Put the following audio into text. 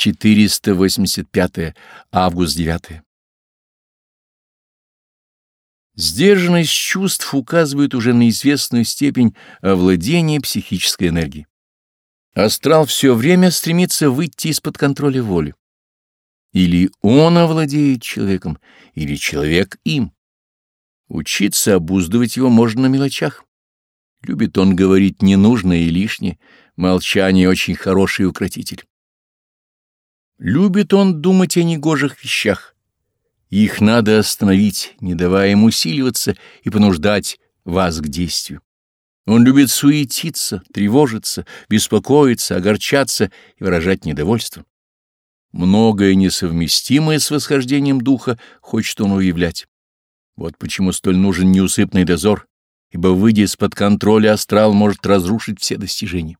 485 август 9 Сдержанность чувств указывает уже на известную степень овладения психической энергией. Астрал все время стремится выйти из-под контроля воли. Или он овладеет человеком, или человек им. Учиться обуздывать его можно на мелочах. Любит он говорить ненужное и лишнее, молчание очень хороший укротитель. Любит он думать о негожих вещах. Их надо остановить, не давая им усиливаться и понуждать вас к действию. Он любит суетиться, тревожиться, беспокоиться, огорчаться и выражать недовольство. Многое несовместимое с восхождением духа хочет он уявлять. Вот почему столь нужен неусыпный дозор, ибо, выйдя из-под контроля, астрал может разрушить все достижения.